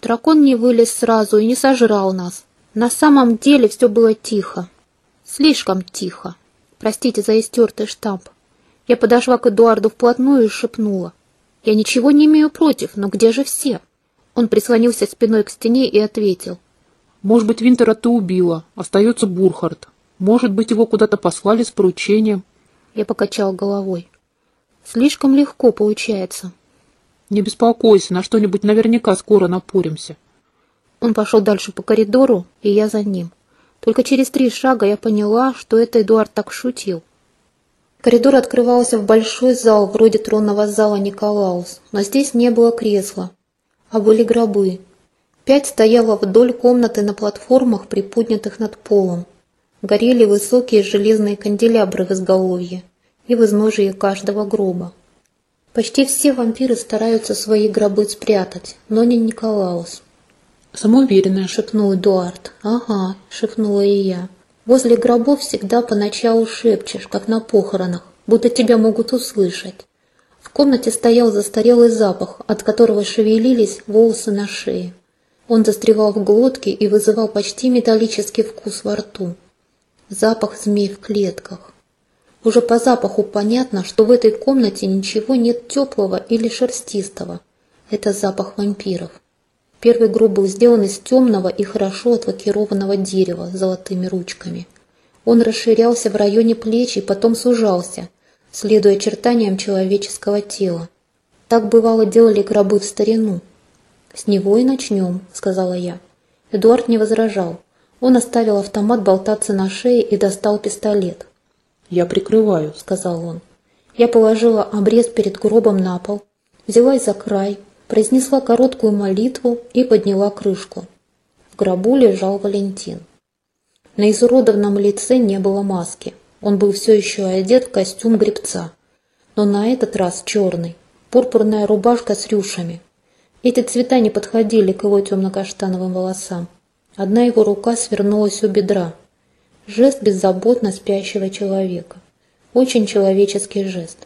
Дракон не вылез сразу и не сожрал нас. На самом деле все было тихо. Слишком тихо. Простите за истертый штамп. Я подошла к Эдуарду вплотную и шепнула. «Я ничего не имею против, но где же все?» Он прислонился спиной к стене и ответил. «Может быть, Винтера ты убила. Остается Бурхард. Может быть, его куда-то послали с поручением». Я покачал головой. «Слишком легко получается». «Не беспокойся, на что-нибудь наверняка скоро напоримся». Он пошел дальше по коридору, и я за ним. Только через три шага я поняла, что это Эдуард так шутил. Коридор открывался в большой зал, вроде тронного зала Николаус, но здесь не было кресла, а были гробы. Пять стояло вдоль комнаты на платформах, приподнятых над полом. Горели высокие железные канделябры в изголовье и в изножии каждого гроба. Почти все вампиры стараются свои гробы спрятать, но не Николаус. «Самоуверенная», — шепнул Эдуард. «Ага», — шепнула и я. «Возле гробов всегда поначалу шепчешь, как на похоронах, будто тебя могут услышать». В комнате стоял застарелый запах, от которого шевелились волосы на шее. Он застревал в глотке и вызывал почти металлический вкус во рту. Запах змей в клетках. Уже по запаху понятно, что в этой комнате ничего нет теплого или шерстистого. Это запах вампиров. Первый гроб был сделан из темного и хорошо отлакированного дерева с золотыми ручками. Он расширялся в районе плеч и потом сужался, следуя очертаниям человеческого тела. Так бывало делали гробы в старину. «С него и начнем», — сказала я. Эдуард не возражал. Он оставил автомат болтаться на шее и достал пистолет. «Я прикрываю», — сказал он. Я положила обрез перед гробом на пол, взялась за край, произнесла короткую молитву и подняла крышку. В гробу лежал Валентин. На изуродованном лице не было маски. Он был все еще одет в костюм гребца, но на этот раз черный, пурпурная рубашка с рюшами. Эти цвета не подходили к его темно-каштановым волосам. Одна его рука свернулась у бедра. Жест беззаботно спящего человека. Очень человеческий жест.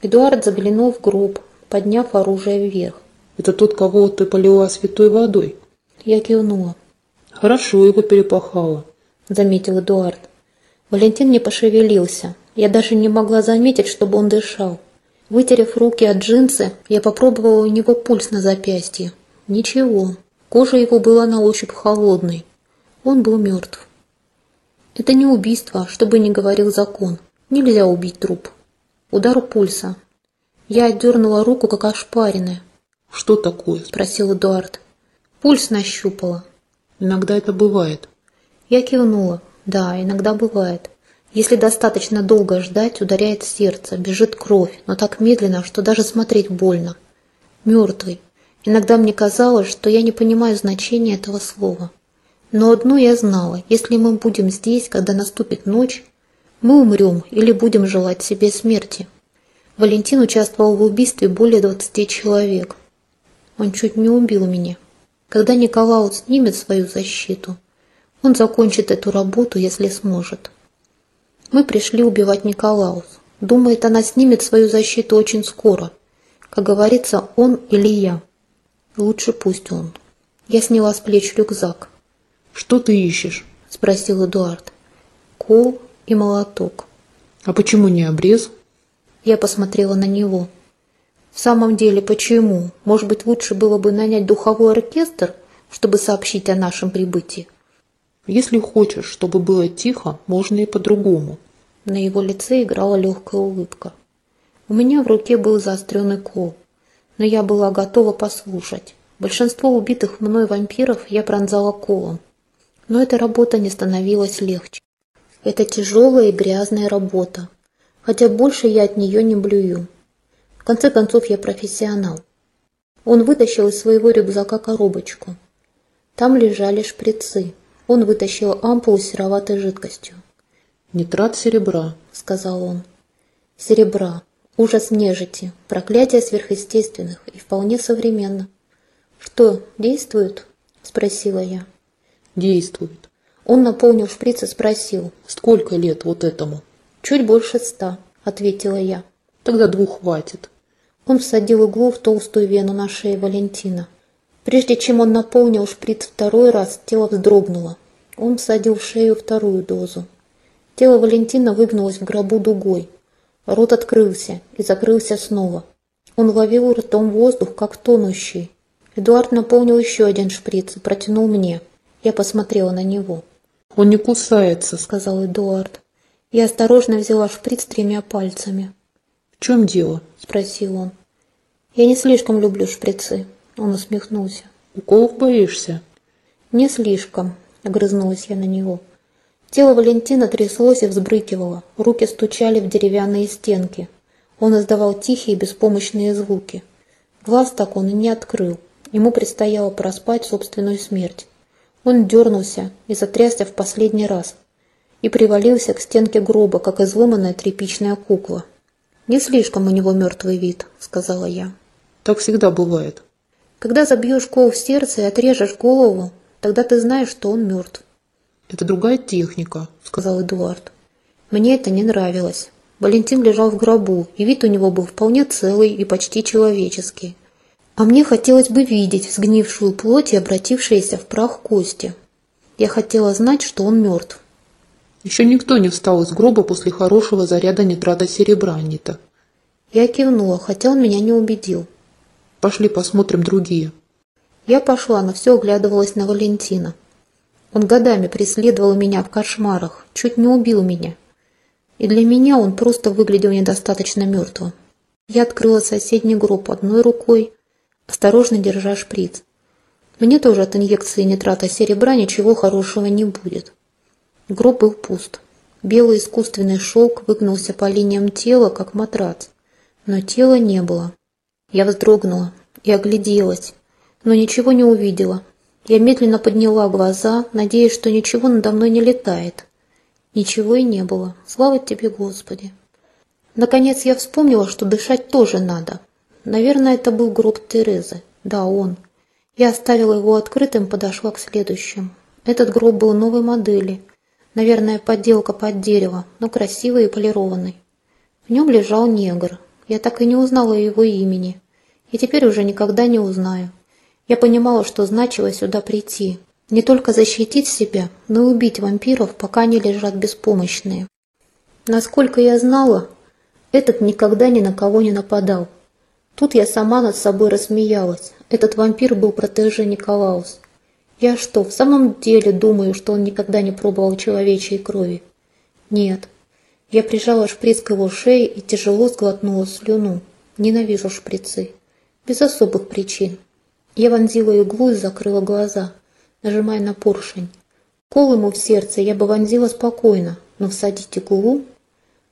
Эдуард заглянул в гроб, подняв оружие вверх. Это тот, кого ты полила святой водой. Я кивнула. Хорошо его перепахала, заметил Эдуард. Валентин не пошевелился. Я даже не могла заметить, чтобы он дышал. Вытерев руки от джинсы, я попробовала у него пульс на запястье. Ничего. Кожа его была на ощупь холодной. Он был мертв. Это не убийство, что бы ни говорил закон. Нельзя убить труп. Удар пульса. Я отдернула руку, как ошпаренная. «Что такое?» – спросил Эдуард. Пульс нащупала. «Иногда это бывает». Я кивнула. «Да, иногда бывает. Если достаточно долго ждать, ударяет сердце, бежит кровь, но так медленно, что даже смотреть больно. Мертвый. Иногда мне казалось, что я не понимаю значения этого слова. Но одно я знала, если мы будем здесь, когда наступит ночь, мы умрем или будем желать себе смерти. Валентин участвовал в убийстве более 20 человек. Он чуть не убил меня. Когда Николаус снимет свою защиту, он закончит эту работу, если сможет. Мы пришли убивать Николаус. Думает, она снимет свою защиту очень скоро. Как говорится, он или я. Лучше пусть он. Я сняла с плеч рюкзак. «Что ты ищешь?» – спросил Эдуард. «Кол и молоток». «А почему не обрез?» Я посмотрела на него. В самом деле, почему? Может быть, лучше было бы нанять духовой оркестр, чтобы сообщить о нашем прибытии? Если хочешь, чтобы было тихо, можно и по-другому. На его лице играла легкая улыбка. У меня в руке был заостренный кол, но я была готова послушать. Большинство убитых мной вампиров я пронзала колом. Но эта работа не становилась легче. Это тяжелая и грязная работа, хотя больше я от нее не блюю. В конце концов, я профессионал. Он вытащил из своего рюкзака коробочку. Там лежали шприцы. Он вытащил ампулу с сероватой жидкостью. «Нитрат серебра», — сказал он. «Серебра. Ужас нежити. Проклятие сверхъестественных. И вполне современно». «Что, действует?» — спросила я. «Действует». Он наполнил шприц и спросил. «Сколько лет вот этому?» «Чуть больше ста», — ответила я. «Тогда двух хватит». Он всадил иглу в толстую вену на шее Валентина. Прежде чем он наполнил шприц второй раз, тело вздрогнуло. Он всадил в шею вторую дозу. Тело Валентина выгнулось в гробу дугой. Рот открылся и закрылся снова. Он ловил ртом воздух, как тонущий. Эдуард наполнил еще один шприц и протянул мне. Я посмотрела на него. «Он не кусается», — сказал Эдуард. Я осторожно взяла шприц тремя пальцами. «В чем дело?» — спросил он. «Я не слишком люблю шприцы», — он усмехнулся. «Уколов боишься?» «Не слишком», — огрызнулась я на него. Тело Валентина тряслось и взбрыкивало, руки стучали в деревянные стенки. Он издавал тихие беспомощные звуки. Глаз так он и не открыл. Ему предстояло проспать собственную смерть. Он дернулся и затрясся в последний раз и привалился к стенке гроба, как изломанная тряпичная кукла. «Не слишком у него мертвый вид», — сказала я. «Так всегда бывает». «Когда забьешь кол в сердце и отрежешь голову, тогда ты знаешь, что он мертв». «Это другая техника», — сказал Эдуард. Мне это не нравилось. Валентин лежал в гробу, и вид у него был вполне целый и почти человеческий. А мне хотелось бы видеть сгнившую плоть и обратившиеся в прах кости. Я хотела знать, что он мертв. Еще никто не встал из гроба после хорошего заряда нитрата серебра, Анита. Я кивнула, хотя он меня не убедил. Пошли посмотрим другие. Я пошла, но все оглядывалась на Валентина. Он годами преследовал меня в кошмарах, чуть не убил меня. И для меня он просто выглядел недостаточно мертвым. Я открыла соседний гроб одной рукой, осторожно держа шприц. Мне тоже от инъекции нитрата серебра ничего хорошего не будет. Гроб был пуст. Белый искусственный шелк выгнулся по линиям тела, как матрац. Но тела не было. Я вздрогнула и огляделась, но ничего не увидела. Я медленно подняла глаза, надеясь, что ничего надо мной не летает. Ничего и не было. Слава тебе, Господи. Наконец я вспомнила, что дышать тоже надо. Наверное, это был гроб Терезы. Да, он. Я оставила его открытым, подошла к следующему. Этот гроб был новой модели. Наверное, подделка под дерево, но красивый и полированный. В нем лежал негр. Я так и не узнала его имени. И теперь уже никогда не узнаю. Я понимала, что значило сюда прийти. Не только защитить себя, но и убить вампиров, пока они лежат беспомощные. Насколько я знала, этот никогда ни на кого не нападал. Тут я сама над собой рассмеялась. Этот вампир был протеже Николаус. Я что, в самом деле думаю, что он никогда не пробовал человечьей крови? Нет. Я прижала шприц к его шее и тяжело сглотнула слюну. Ненавижу шприцы. Без особых причин. Я вонзила иглу и закрыла глаза, нажимая на поршень. Кол ему в сердце я бы вонзила спокойно, но всадить иглу...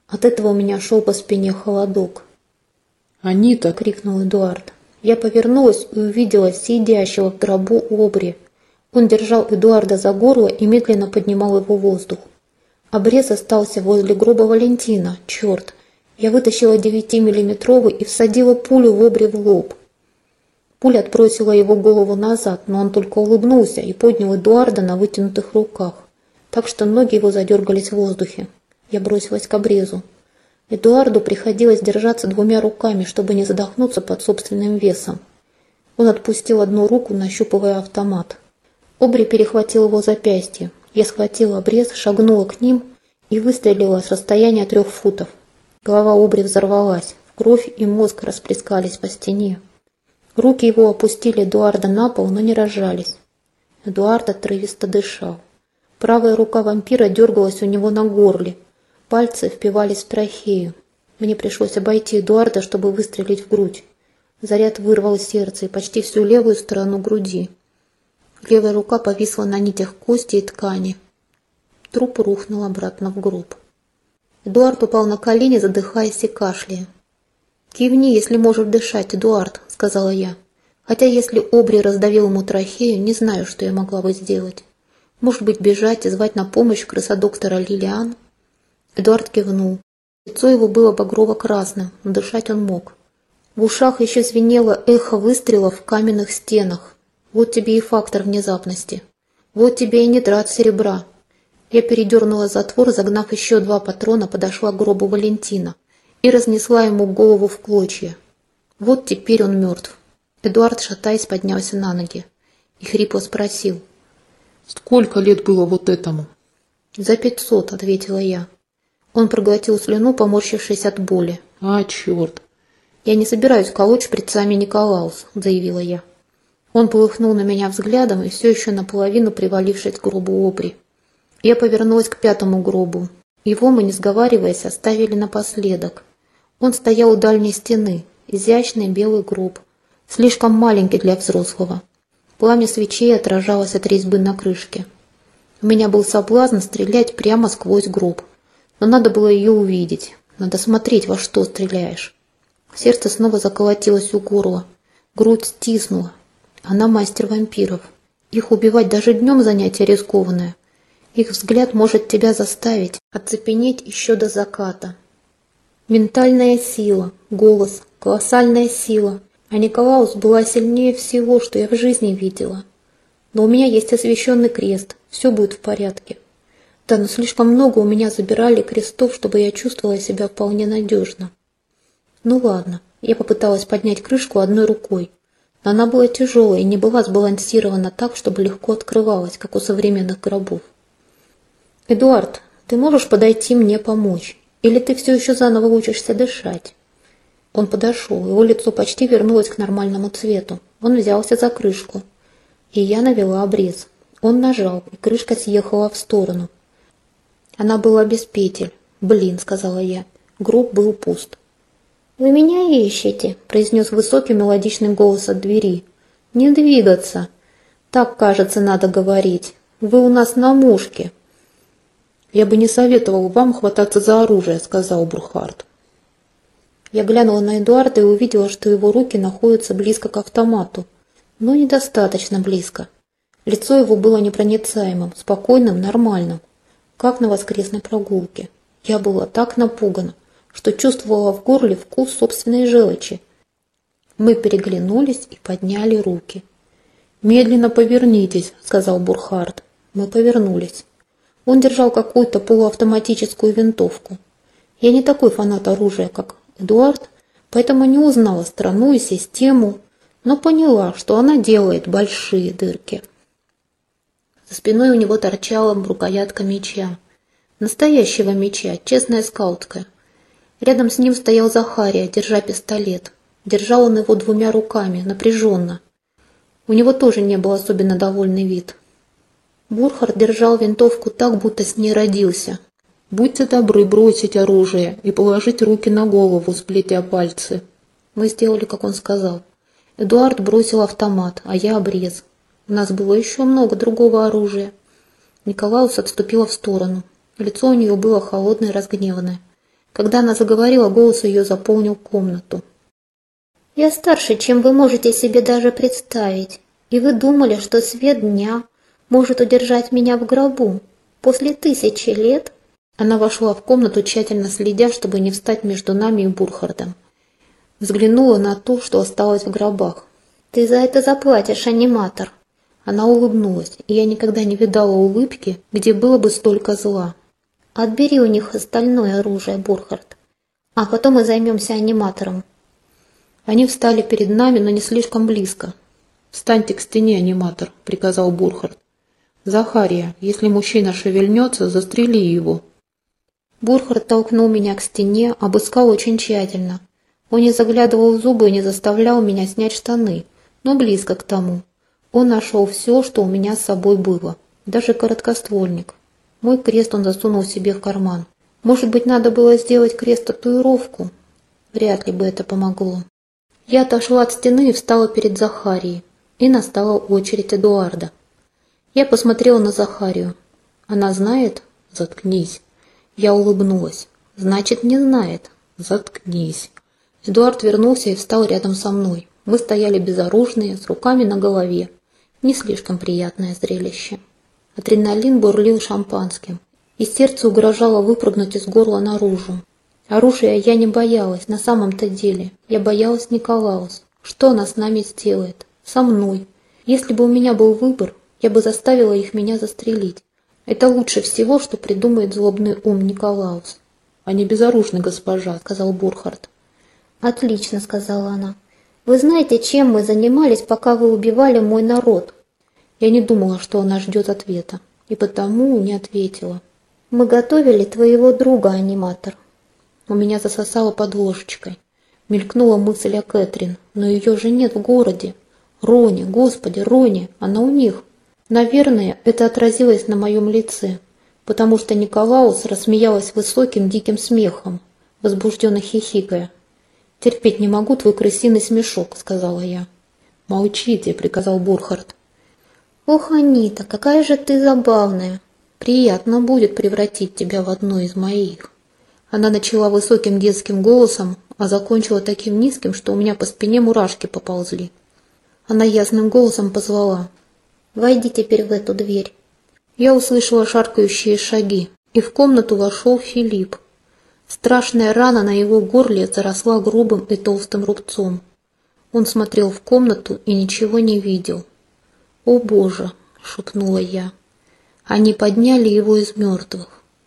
От этого у меня шел по спине холодок. «Анита!» — крикнул Эдуард. Я повернулась и увидела сидящего в гробу Обри. Он держал Эдуарда за горло и медленно поднимал его в воздух. Обрез остался возле гроба Валентина. Черт! Я вытащила девятимиллиметровый и всадила пулю в Обри в лоб. Пуля отбросила его голову назад, но он только улыбнулся и поднял Эдуарда на вытянутых руках, так что ноги его задергались в воздухе. Я бросилась к обрезу. Эдуарду приходилось держаться двумя руками, чтобы не задохнуться под собственным весом. Он отпустил одну руку, нащупывая автомат. Обри перехватил его запястье. Я схватила обрез, шагнула к ним и выстрелила с расстояния трех футов. Голова Обри взорвалась, кровь и мозг расплескались по стене. Руки его опустили Эдуарда на пол, но не разжались. Эдуард отрывисто дышал. Правая рука вампира дергалась у него на горле. Пальцы впивались в трахею. Мне пришлось обойти Эдуарда, чтобы выстрелить в грудь. Заряд вырвал сердце и почти всю левую сторону груди. Левая рука повисла на нитях кости и ткани. Труп рухнул обратно в гроб. Эдуард упал на колени, задыхаясь и кашляя. «Кивни, если можешь дышать, Эдуард», — сказала я. Хотя если Обри раздавил ему трахею, не знаю, что я могла бы сделать. Может быть, бежать и звать на помощь крысодоктора Лилиан? Эдуард кивнул. Лицо его было багрово-красным, но дышать он мог. В ушах еще звенело эхо выстрелов в каменных стенах. Вот тебе и фактор внезапности. Вот тебе и нитрат серебра. Я передернула затвор, загнав еще два патрона, подошла к гробу Валентина и разнесла ему голову в клочья. Вот теперь он мертв. Эдуард, шатаясь, поднялся на ноги и хрипло спросил. «Сколько лет было вот этому?» «За пятьсот», — ответила я. Он проглотил слюну, поморщившись от боли. «А, черт!» «Я не собираюсь колоть шприцами Николаус», — заявила я. Он полыхнул на меня взглядом и все еще наполовину привалившись к гробу обри. Я повернулась к пятому гробу. Его мы, не сговариваясь, оставили напоследок. Он стоял у дальней стены, изящный белый гроб, слишком маленький для взрослого. Пламя свечей отражалось от резьбы на крышке. У меня был соблазн стрелять прямо сквозь гроб, но надо было ее увидеть, надо смотреть, во что стреляешь. Сердце снова заколотилось у горла, грудь стиснула. Она мастер вампиров. Их убивать даже днем занятие рискованное. Их взгляд может тебя заставить оцепенеть еще до заката. Ментальная сила, голос, колоссальная сила. А Николаус была сильнее всего, что я в жизни видела. Но у меня есть освященный крест, все будет в порядке. Да, но слишком много у меня забирали крестов, чтобы я чувствовала себя вполне надежно. Ну ладно, я попыталась поднять крышку одной рукой. Но она была тяжелая и не была сбалансирована так, чтобы легко открывалась, как у современных гробов. «Эдуард, ты можешь подойти мне помочь? Или ты все еще заново учишься дышать?» Он подошел, его лицо почти вернулось к нормальному цвету. Он взялся за крышку. И я навела обрез. Он нажал, и крышка съехала в сторону. Она была без петель. «Блин», — сказала я. Гроб был пуст. «Вы меня ищете», — произнес высокий мелодичный голос от двери. «Не двигаться. Так, кажется, надо говорить. Вы у нас на мушке». «Я бы не советовал вам хвататься за оружие», — сказал Бурхард. Я глянула на Эдуарда и увидела, что его руки находятся близко к автомату, но недостаточно близко. Лицо его было непроницаемым, спокойным, нормальным, как на воскресной прогулке. Я была так напугана, что чувствовала в горле вкус собственной желчи. Мы переглянулись и подняли руки. «Медленно повернитесь», — сказал Бурхард. Мы повернулись. Он держал какую-то полуавтоматическую винтовку. Я не такой фанат оружия, как Эдуард, поэтому не узнала страну и систему, но поняла, что она делает большие дырки. За спиной у него торчала рукоятка меча. Настоящего меча, честная скаутская. Рядом с ним стоял Захария, держа пистолет. Держал он его двумя руками, напряженно. У него тоже не был особенно довольный вид. Бурхард держал винтовку так, будто с ней родился, Будьте добры бросить оружие и положить руки на голову, сплетя пальцы. Мы сделали, как он сказал. Эдуард бросил автомат, а я обрез. У нас было еще много другого оружия. Николаус отступила в сторону. Лицо у нее было холодное и разгневанное. Когда она заговорила, голос ее заполнил комнату. «Я старше, чем вы можете себе даже представить. И вы думали, что свет дня может удержать меня в гробу. После тысячи лет она вошла в комнату, тщательно следя, чтобы не встать между нами и Бурхардом. Взглянула на то, что осталось в гробах. «Ты за это заплатишь, аниматор!» Она улыбнулась, и я никогда не видала улыбки, где было бы столько зла. «Отбери у них остальное оружие, Бурхард, а потом мы займемся аниматором». Они встали перед нами, но не слишком близко. «Встаньте к стене, аниматор», — приказал Бурхард. «Захария, если мужчина шевельнется, застрели его». Бурхард толкнул меня к стене, обыскал очень тщательно. Он не заглядывал в зубы и не заставлял меня снять штаны, но близко к тому. Он нашел все, что у меня с собой было, даже короткоствольник. Мой крест он засунул себе в карман. Может быть, надо было сделать крест-татуировку? Вряд ли бы это помогло. Я отошла от стены и встала перед Захарией. И настала очередь Эдуарда. Я посмотрела на Захарию. Она знает? Заткнись. Я улыбнулась. «Значит, не знает. Заткнись». Эдуард вернулся и встал рядом со мной. Мы стояли безоружные, с руками на голове. Не слишком приятное зрелище. Адреналин бурлил шампанским, и сердце угрожало выпрыгнуть из горла наружу. Оружия я не боялась, на самом-то деле. Я боялась Николаус. Что она с нами сделает? Со мной. Если бы у меня был выбор, я бы заставила их меня застрелить. Это лучше всего, что придумает злобный ум Николаус. Они безоружны, госпожа, сказал Бурхард. Отлично, сказала она. Вы знаете, чем мы занимались, пока вы убивали мой народ? Я не думала, что она ждет ответа, и потому не ответила. Мы готовили твоего друга, аниматор. У меня засосало под ложечкой. Мелькнула мысль о Кэтрин, но ее же нет в городе. Рони, господи, Рони, она у них. Наверное, это отразилось на моем лице, потому что Николаус рассмеялась высоким диким смехом, возбужденно хихикая. «Терпеть не могу твой крысиный смешок», — сказала я. «Молчите», — приказал Бурхард. «Ох, Анита, какая же ты забавная! Приятно будет превратить тебя в одну из моих». Она начала высоким детским голосом, а закончила таким низким, что у меня по спине мурашки поползли. Она ясным голосом позвала. «Войди теперь в эту дверь». Я услышала шаркающие шаги, и в комнату вошел Филипп. Страшная рана на его горле заросла грубым и толстым рубцом. Он смотрел в комнату и ничего не видел. «О, Боже!» — шепнула я. «Они подняли его из мертвых.